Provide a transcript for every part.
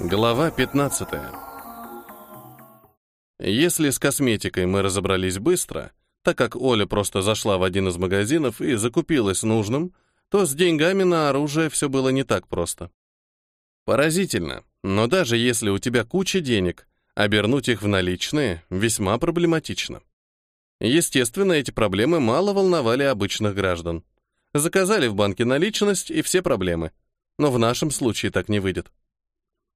Глава 15. Если с косметикой мы разобрались быстро, так как Оля просто зашла в один из магазинов и закупилась нужным, то с деньгами на оружие все было не так просто. Поразительно, но даже если у тебя куча денег, обернуть их в наличные весьма проблематично. Естественно, эти проблемы мало волновали обычных граждан. Заказали в банке наличность и все проблемы. Но в нашем случае так не выйдет.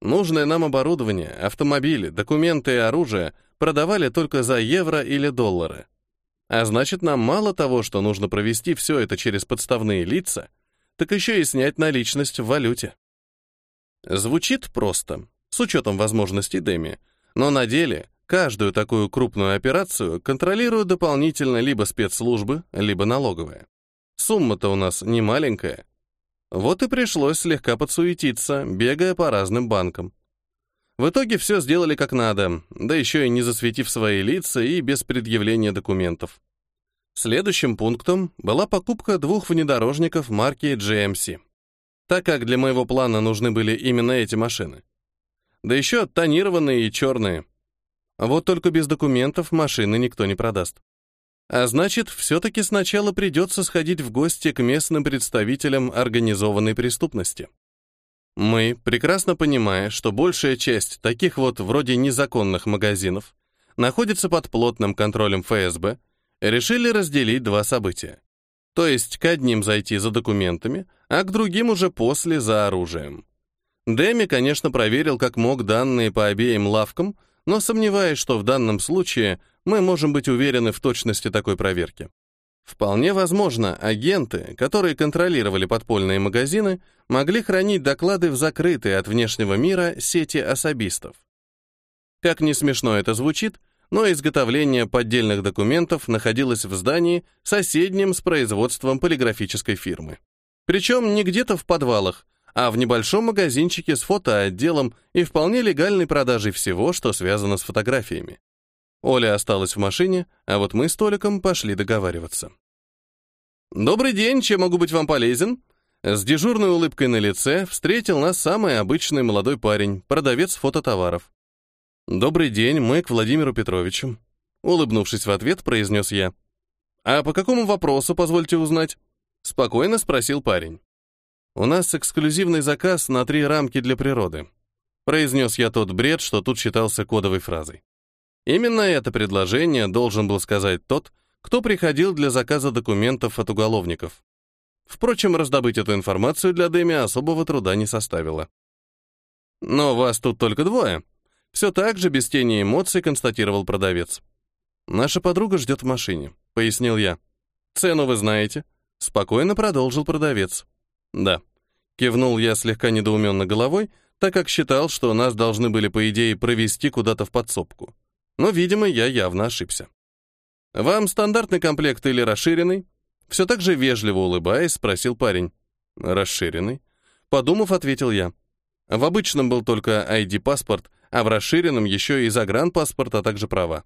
Нужное нам оборудование, автомобили, документы и оружие продавали только за евро или доллары. А значит, нам мало того, что нужно провести все это через подставные лица, так еще и снять наличность в валюте. Звучит просто, с учетом возможностей Деми, но на деле каждую такую крупную операцию контролируют дополнительно либо спецслужбы, либо налоговые. Сумма-то у нас не маленькая, вот и пришлось слегка подсуетиться, бегая по разным банкам. В итоге все сделали как надо, да еще и не засветив свои лица и без предъявления документов. Следующим пунктом была покупка двух внедорожников марки GMC, так как для моего плана нужны были именно эти машины. Да еще тонированные и черные. Вот только без документов машины никто не продаст. А значит, все-таки сначала придется сходить в гости к местным представителям организованной преступности. Мы, прекрасно понимая, что большая часть таких вот вроде незаконных магазинов находится под плотным контролем ФСБ, решили разделить два события. То есть к одним зайти за документами, а к другим уже после за оружием. Дэми, конечно, проверил как мог данные по обеим лавкам, но сомневаюсь, что в данном случае мы можем быть уверены в точности такой проверки. Вполне возможно, агенты, которые контролировали подпольные магазины, могли хранить доклады в закрытой от внешнего мира сети особистов. Как не смешно это звучит, но изготовление поддельных документов находилось в здании, соседнем с производством полиграфической фирмы. Причем не где-то в подвалах, а в небольшом магазинчике с фотоотделом и вполне легальной продажей всего, что связано с фотографиями. Оля осталась в машине, а вот мы с Толиком пошли договариваться. «Добрый день, чем могу быть вам полезен?» С дежурной улыбкой на лице встретил нас самый обычный молодой парень, продавец фототоваров. «Добрый день, мы к Владимиру Петровичу», — улыбнувшись в ответ, произнес я. «А по какому вопросу, позвольте узнать?» — спокойно спросил парень. «У нас эксклюзивный заказ на три рамки для природы», произнес я тот бред, что тут считался кодовой фразой. Именно это предложение должен был сказать тот, кто приходил для заказа документов от уголовников. Впрочем, раздобыть эту информацию для Дэми особого труда не составило. «Но вас тут только двое», — все так же без тени эмоций констатировал продавец. «Наша подруга ждет в машине», — пояснил я. «Цену вы знаете?» — спокойно продолжил продавец. «Да». Кивнул я слегка недоуменно головой, так как считал, что нас должны были, по идее, провести куда-то в подсобку. Но, видимо, я явно ошибся. «Вам стандартный комплект или расширенный?» Все так же вежливо улыбаясь, спросил парень. «Расширенный?» Подумав, ответил я. В обычном был только ID-паспорт, а в расширенном еще и загранпаспорт, а также права.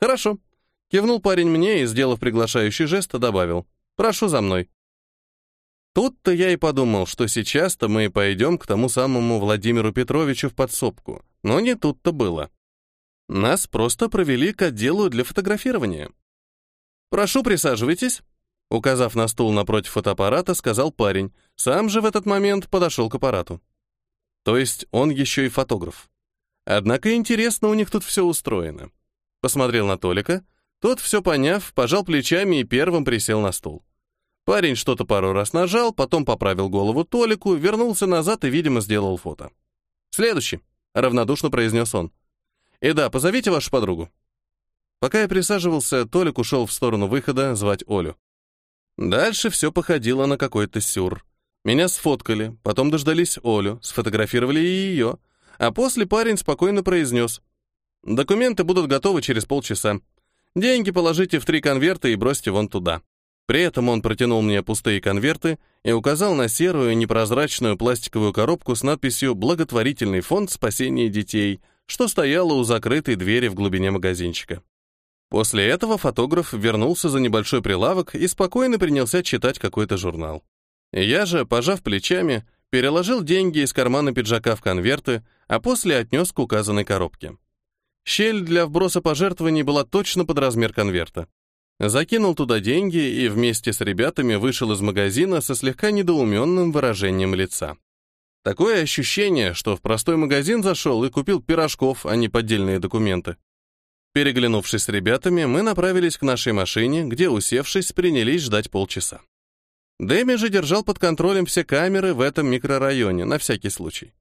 «Хорошо», — кивнул парень мне и, сделав приглашающий жест, добавил. «Прошу за мной». Тут-то я и подумал, что сейчас-то мы пойдем к тому самому Владимиру Петровичу в подсобку. Но не тут-то было. Нас просто провели к отделу для фотографирования. «Прошу, присаживайтесь», — указав на стул напротив фотоаппарата, сказал парень. Сам же в этот момент подошел к аппарату. То есть он еще и фотограф. Однако интересно у них тут все устроено. Посмотрел на Толика, тот, все поняв, пожал плечами и первым присел на стул. Парень что-то пару раз нажал, потом поправил голову Толику, вернулся назад и, видимо, сделал фото. «Следующий», — равнодушно произнес он. «И да, позовите вашу подругу». Пока я присаживался, Толик ушел в сторону выхода звать Олю. Дальше все походило на какой-то сюр. Меня сфоткали, потом дождались Олю, сфотографировали и ее, а после парень спокойно произнес. «Документы будут готовы через полчаса. Деньги положите в три конверта и бросьте вон туда». При этом он протянул мне пустые конверты и указал на серую непрозрачную пластиковую коробку с надписью «Благотворительный фонд спасения детей», что стояло у закрытой двери в глубине магазинчика. После этого фотограф вернулся за небольшой прилавок и спокойно принялся читать какой-то журнал. Я же, пожав плечами, переложил деньги из кармана пиджака в конверты, а после отнес к указанной коробке. Щель для вброса пожертвований была точно под размер конверта. Закинул туда деньги и вместе с ребятами вышел из магазина со слегка недоуменным выражением лица. Такое ощущение, что в простой магазин зашел и купил пирожков, а не поддельные документы. Переглянувшись с ребятами, мы направились к нашей машине, где, усевшись, принялись ждать полчаса. Дэми же держал под контролем все камеры в этом микрорайоне, на всякий случай.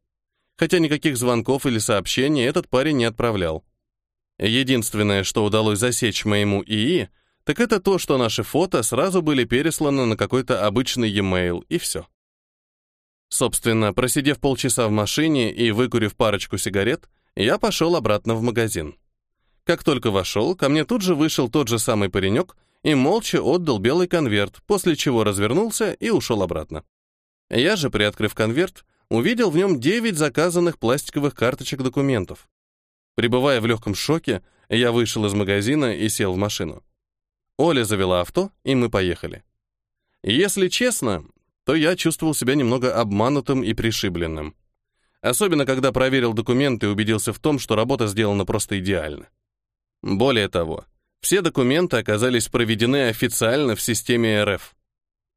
Хотя никаких звонков или сообщений этот парень не отправлял. Единственное, что удалось засечь моему ИИ, так это то, что наши фото сразу были пересланы на какой-то обычный e-mail, и все. Собственно, просидев полчаса в машине и выкурив парочку сигарет, я пошел обратно в магазин. Как только вошел, ко мне тут же вышел тот же самый паренек и молча отдал белый конверт, после чего развернулся и ушел обратно. Я же, приоткрыв конверт, увидел в нем 9 заказанных пластиковых карточек документов. Пребывая в легком шоке, я вышел из магазина и сел в машину. Оля завела авто, и мы поехали. Если честно, то я чувствовал себя немного обманутым и пришибленным. Особенно, когда проверил документы и убедился в том, что работа сделана просто идеально. Более того, все документы оказались проведены официально в системе РФ.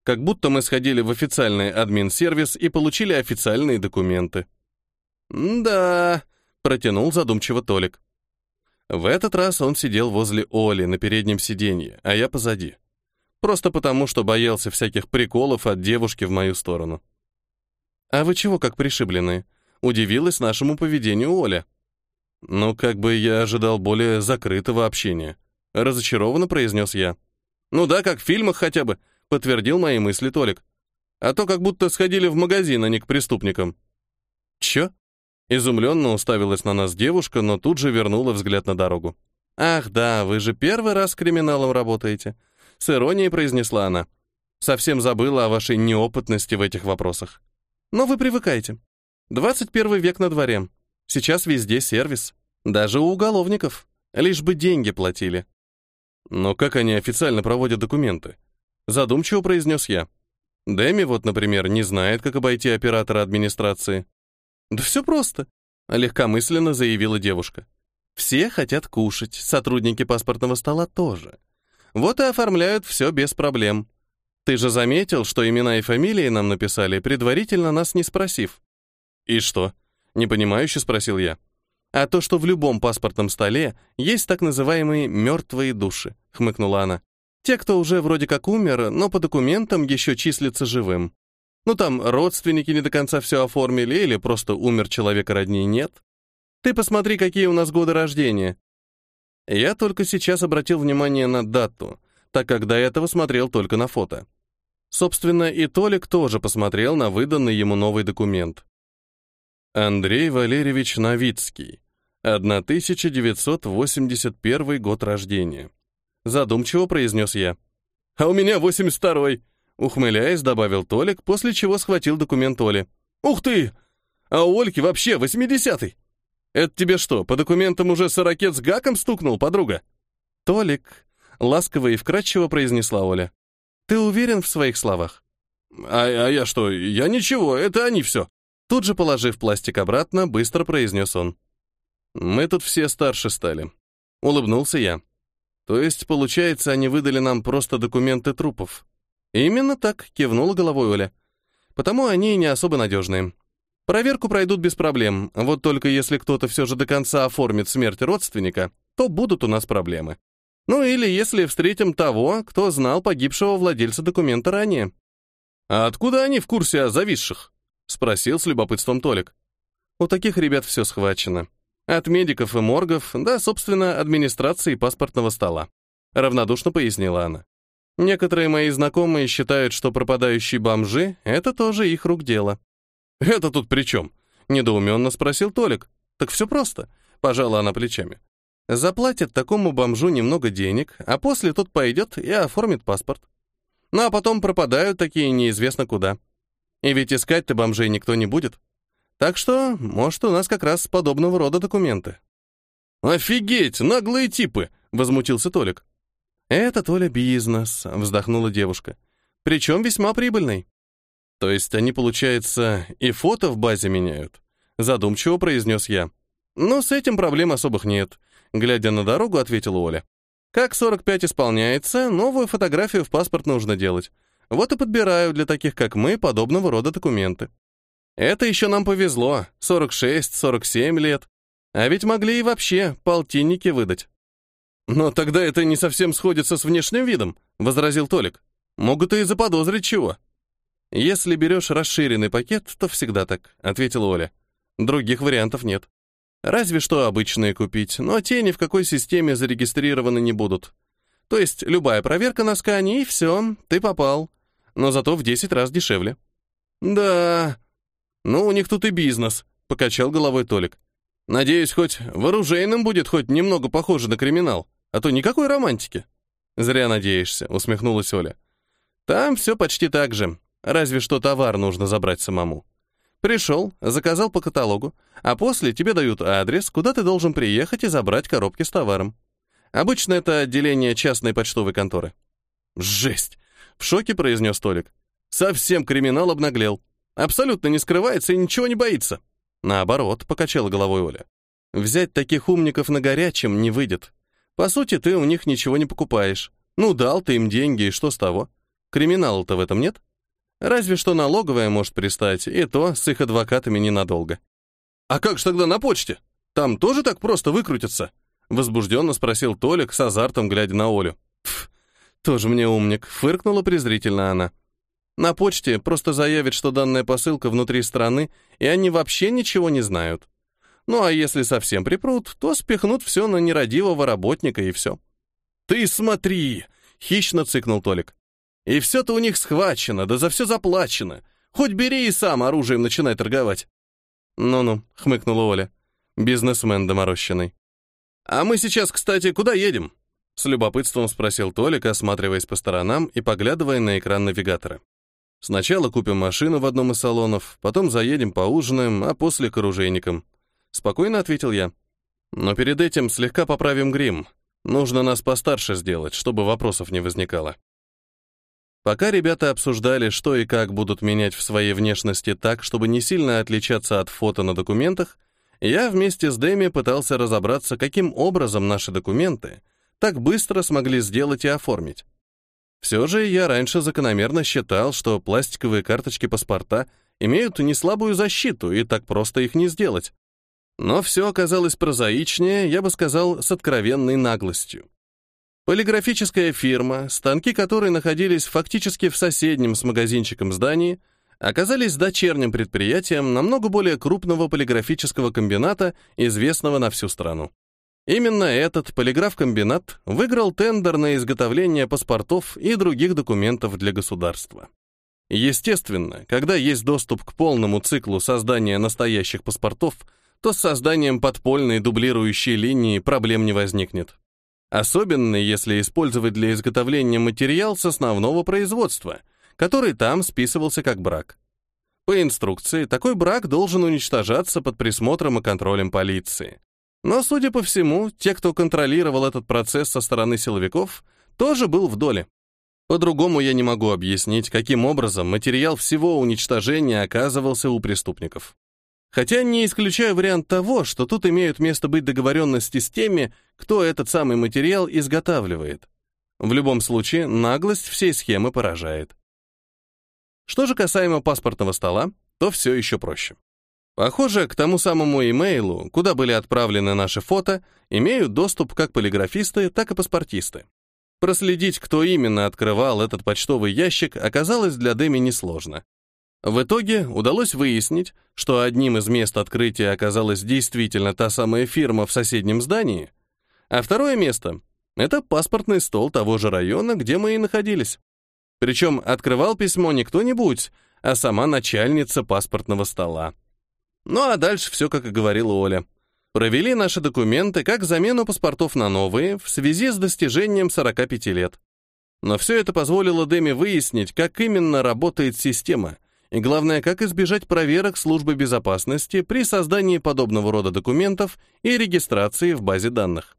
Как будто мы сходили в официальный админ-сервис и получили официальные документы. «Да», протянул задумчиво Толик. В этот раз он сидел возле Оли на переднем сиденье, а я позади. Просто потому, что боялся всяких приколов от девушки в мою сторону. «А вы чего как пришибленные?» — удивилась нашему поведению Оля. «Ну, как бы я ожидал более закрытого общения», — разочарованно произнес я. «Ну да, как в фильмах хотя бы», — подтвердил мои мысли Толик. «А то как будто сходили в магазин, а не к преступникам». «Чё?» Изумленно уставилась на нас девушка, но тут же вернула взгляд на дорогу. «Ах, да, вы же первый раз с криминалом работаете», — с иронией произнесла она. «Совсем забыла о вашей неопытности в этих вопросах. Но вы привыкайте. 21 век на дворе. Сейчас везде сервис. Даже у уголовников. Лишь бы деньги платили». «Но как они официально проводят документы?» Задумчиво произнес я. Дэми вот, например, не знает, как обойти оператора администрации. «Да все просто», — легкомысленно заявила девушка. «Все хотят кушать, сотрудники паспортного стола тоже. Вот и оформляют все без проблем. Ты же заметил, что имена и фамилии нам написали, предварительно нас не спросив». «И что?» — непонимающе спросил я. «А то, что в любом паспортном столе есть так называемые «мертвые души», — хмыкнула она. «Те, кто уже вроде как умер, но по документам еще числится живым. Ну там родственники не до конца все оформили или просто умер человек, а родней нет. Ты посмотри, какие у нас годы рождения. Я только сейчас обратил внимание на дату, так как до этого смотрел только на фото. Собственно, и Толик тоже посмотрел на выданный ему новый документ. Андрей Валерьевич Новицкий, 1981 год рождения. Задумчиво произнес я. «А у меня 82-й!» Ухмыляясь, добавил Толик, после чего схватил документ Оли. «Ух ты! А у Ольки вообще восьмидесятый! Это тебе что, по документам уже сорокет с гаком стукнул, подруга?» «Толик», — ласково и вкратчиво произнесла Оля. «Ты уверен в своих словах?» «А, а я что? Я ничего, это они все!» Тут же, положив пластик обратно, быстро произнес он. «Мы тут все старше стали», — улыбнулся я. «То есть, получается, они выдали нам просто документы трупов?» Именно так, кивнула головой Оля. Потому они и не особо надежные. Проверку пройдут без проблем, вот только если кто-то все же до конца оформит смерть родственника, то будут у нас проблемы. Ну или если встретим того, кто знал погибшего владельца документа ранее. «А откуда они в курсе о зависших?» — спросил с любопытством Толик. «У таких ребят все схвачено. От медиков и моргов, да, собственно, администрации паспортного стола», — равнодушно пояснила она. Некоторые мои знакомые считают, что пропадающие бомжи — это тоже их рук дело. «Это тут при чем?» — недоуменно спросил Толик. «Так все просто», — пожала она плечами. Заплатят такому бомжу немного денег, а после тот пойдет и оформит паспорт. Ну а потом пропадают такие неизвестно куда. И ведь искать-то бомжей никто не будет. Так что, может, у нас как раз подобного рода документы. «Офигеть, наглые типы!» — возмутился Толик. «Это Толя бизнес», — вздохнула девушка. «Причем весьма прибыльный». То есть они, получается, и фото в базе меняют? Задумчиво произнес я. Ну, с этим проблем особых нет. Глядя на дорогу, ответила Оля. Как 45 исполняется, новую фотографию в паспорт нужно делать. Вот и подбираю для таких, как мы, подобного рода документы. Это еще нам повезло, 46-47 лет. А ведь могли и вообще полтинники выдать. Но тогда это не совсем сходится с внешним видом, возразил Толик. Могут и заподозрить чего. Если берешь расширенный пакет, то всегда так, ответила Оля. Других вариантов нет. Разве что обычные купить, но те ни в какой системе зарегистрированы не будут. То есть любая проверка на скане, и все, ты попал. Но зато в 10 раз дешевле. Да, ну у них тут и бизнес, покачал головой Толик. Надеюсь, хоть вооружейным будет хоть немного похоже на криминал, а то никакой романтики. Зря надеешься, усмехнулась Оля. Там все почти так же, разве что товар нужно забрать самому. Пришел, заказал по каталогу, а после тебе дают адрес, куда ты должен приехать и забрать коробки с товаром. Обычно это отделение частной почтовой конторы. Жесть! В шоке произнес Толик. Совсем криминал обнаглел. Абсолютно не скрывается и ничего не боится. Наоборот, покачала головой Оля. Взять таких умников на горячем не выйдет. По сути, ты у них ничего не покупаешь. Ну, дал ты им деньги, и что с того? Криминала-то в этом нет? Разве что налоговая может пристать, и то с их адвокатами ненадолго. «А как же тогда на почте? Там тоже так просто выкрутиться?» Возбужденно спросил Толик с азартом, глядя на Олю. «Пф, тоже мне умник», — фыркнула презрительно она. «На почте просто заявят, что данная посылка внутри страны, и они вообще ничего не знают. Ну а если совсем припрут, то спихнут все на нерадивого работника и все». «Ты смотри!» — хищно цыкнул Толик. И все-то у них схвачено, да за все заплачено. Хоть бери и сам оружием начинай торговать. Ну-ну, хмыкнула Оля. Бизнесмен доморощенный. А мы сейчас, кстати, куда едем? С любопытством спросил Толик, осматриваясь по сторонам и поглядывая на экран навигатора. Сначала купим машину в одном из салонов, потом заедем поужинаем, а после к оружейникам. Спокойно ответил я. Но перед этим слегка поправим грим. Нужно нас постарше сделать, чтобы вопросов не возникало. Пока ребята обсуждали, что и как будут менять в своей внешности так, чтобы не сильно отличаться от фото на документах, я вместе с Дэми пытался разобраться, каким образом наши документы так быстро смогли сделать и оформить. Все же я раньше закономерно считал, что пластиковые карточки паспорта имеют неслабую защиту, и так просто их не сделать. Но все оказалось прозаичнее, я бы сказал, с откровенной наглостью. Полиграфическая фирма, станки которой находились фактически в соседнем с магазинчиком здании, оказались дочерним предприятием намного более крупного полиграфического комбината, известного на всю страну. Именно этот полиграф-комбинат выиграл тендер на изготовление паспортов и других документов для государства. Естественно, когда есть доступ к полному циклу создания настоящих паспортов, то с созданием подпольной дублирующей линии проблем не возникнет. Особенно если использовать для изготовления материал с основного производства, который там списывался как брак. По инструкции, такой брак должен уничтожаться под присмотром и контролем полиции. Но, судя по всему, те, кто контролировал этот процесс со стороны силовиков, тоже был в доле. По-другому я не могу объяснить, каким образом материал всего уничтожения оказывался у преступников. Хотя не исключаю вариант того, что тут имеют место быть договоренности с теми, кто этот самый материал изготавливает. В любом случае, наглость всей схемы поражает. Что же касаемо паспортного стола, то все еще проще. Похоже, к тому самому имейлу, куда были отправлены наши фото, имеют доступ как полиграфисты, так и паспортисты. Проследить, кто именно открывал этот почтовый ящик, оказалось для Дэми несложно. В итоге удалось выяснить, что одним из мест открытия оказалась действительно та самая фирма в соседнем здании, а второе место — это паспортный стол того же района, где мы и находились. Причем открывал письмо не кто-нибудь, а сама начальница паспортного стола. Ну а дальше все, как и говорила Оля. Провели наши документы как замену паспортов на новые в связи с достижением 45 лет. Но все это позволило Дэми выяснить, как именно работает система — и главное, как избежать проверок службы безопасности при создании подобного рода документов и регистрации в базе данных.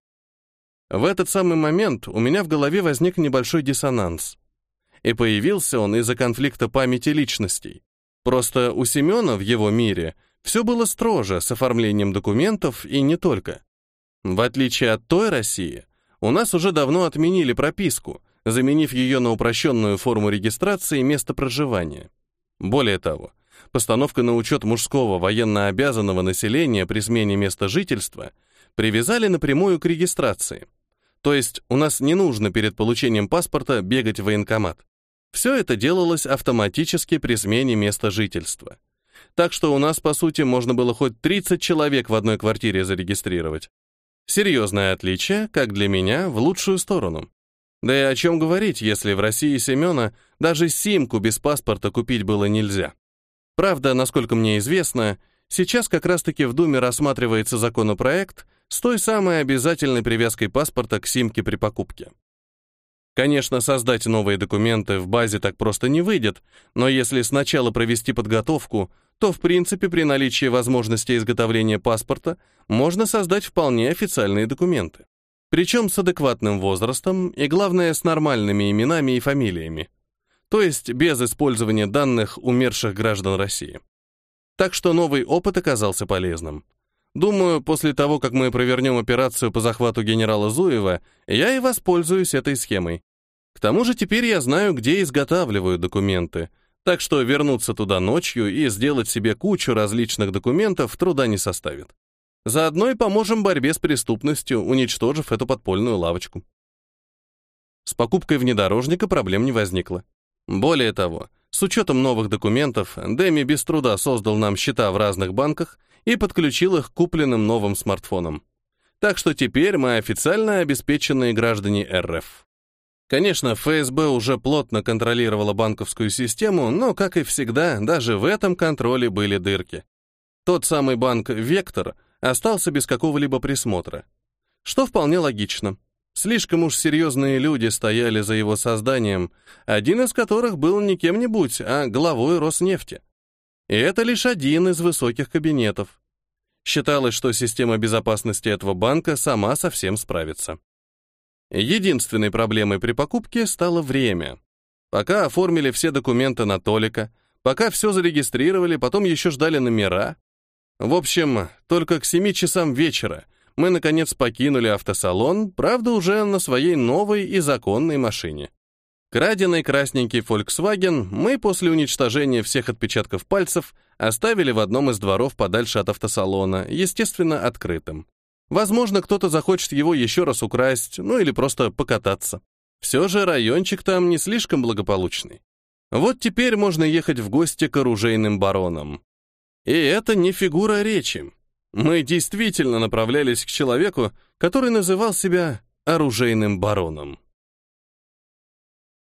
В этот самый момент у меня в голове возник небольшой диссонанс. И появился он из-за конфликта памяти личностей. Просто у Семена в его мире все было строже с оформлением документов и не только. В отличие от той России, у нас уже давно отменили прописку, заменив ее на упрощенную форму регистрации места проживания. Более того, постановка на учет мужского военно-обязанного населения при смене места жительства привязали напрямую к регистрации. То есть у нас не нужно перед получением паспорта бегать в военкомат. Все это делалось автоматически при смене места жительства. Так что у нас, по сути, можно было хоть 30 человек в одной квартире зарегистрировать. Серьезное отличие, как для меня, в лучшую сторону. Да и о чем говорить, если в России Семена даже симку без паспорта купить было нельзя. Правда, насколько мне известно, сейчас как раз-таки в Думе рассматривается законопроект с той самой обязательной привязкой паспорта к симке при покупке. Конечно, создать новые документы в базе так просто не выйдет, но если сначала провести подготовку, то в принципе при наличии возможности изготовления паспорта можно создать вполне официальные документы. Причем с адекватным возрастом и, главное, с нормальными именами и фамилиями. То есть без использования данных умерших граждан России. Так что новый опыт оказался полезным. Думаю, после того, как мы провернем операцию по захвату генерала Зуева, я и воспользуюсь этой схемой. К тому же теперь я знаю, где изготавливают документы, так что вернуться туда ночью и сделать себе кучу различных документов труда не составит. Заодно и поможем борьбе с преступностью, уничтожив эту подпольную лавочку. С покупкой внедорожника проблем не возникло. Более того, с учетом новых документов, Дэми без труда создал нам счета в разных банках и подключил их к купленным новым смартфонам. Так что теперь мы официально обеспеченные граждане РФ. Конечно, ФСБ уже плотно контролировала банковскую систему, но, как и всегда, даже в этом контроле были дырки. Тот самый банк «Вектор» остался без какого-либо присмотра. Что вполне логично. Слишком уж серьезные люди стояли за его созданием, один из которых был не кем-нибудь, а главой Роснефти. И это лишь один из высоких кабинетов. Считалось, что система безопасности этого банка сама со всем справится. Единственной проблемой при покупке стало время. Пока оформили все документы на Толика, пока все зарегистрировали, потом еще ждали номера. В общем, только к 7 часам вечера мы, наконец, покинули автосалон, правда, уже на своей новой и законной машине. Краденый красненький Volkswagen мы после уничтожения всех отпечатков пальцев оставили в одном из дворов подальше от автосалона, естественно, открытым. Возможно, кто-то захочет его еще раз украсть, ну или просто покататься. Все же райончик там не слишком благополучный. Вот теперь можно ехать в гости к оружейным баронам. И это не фигура речи. Мы действительно направлялись к человеку, который называл себя оружейным бароном.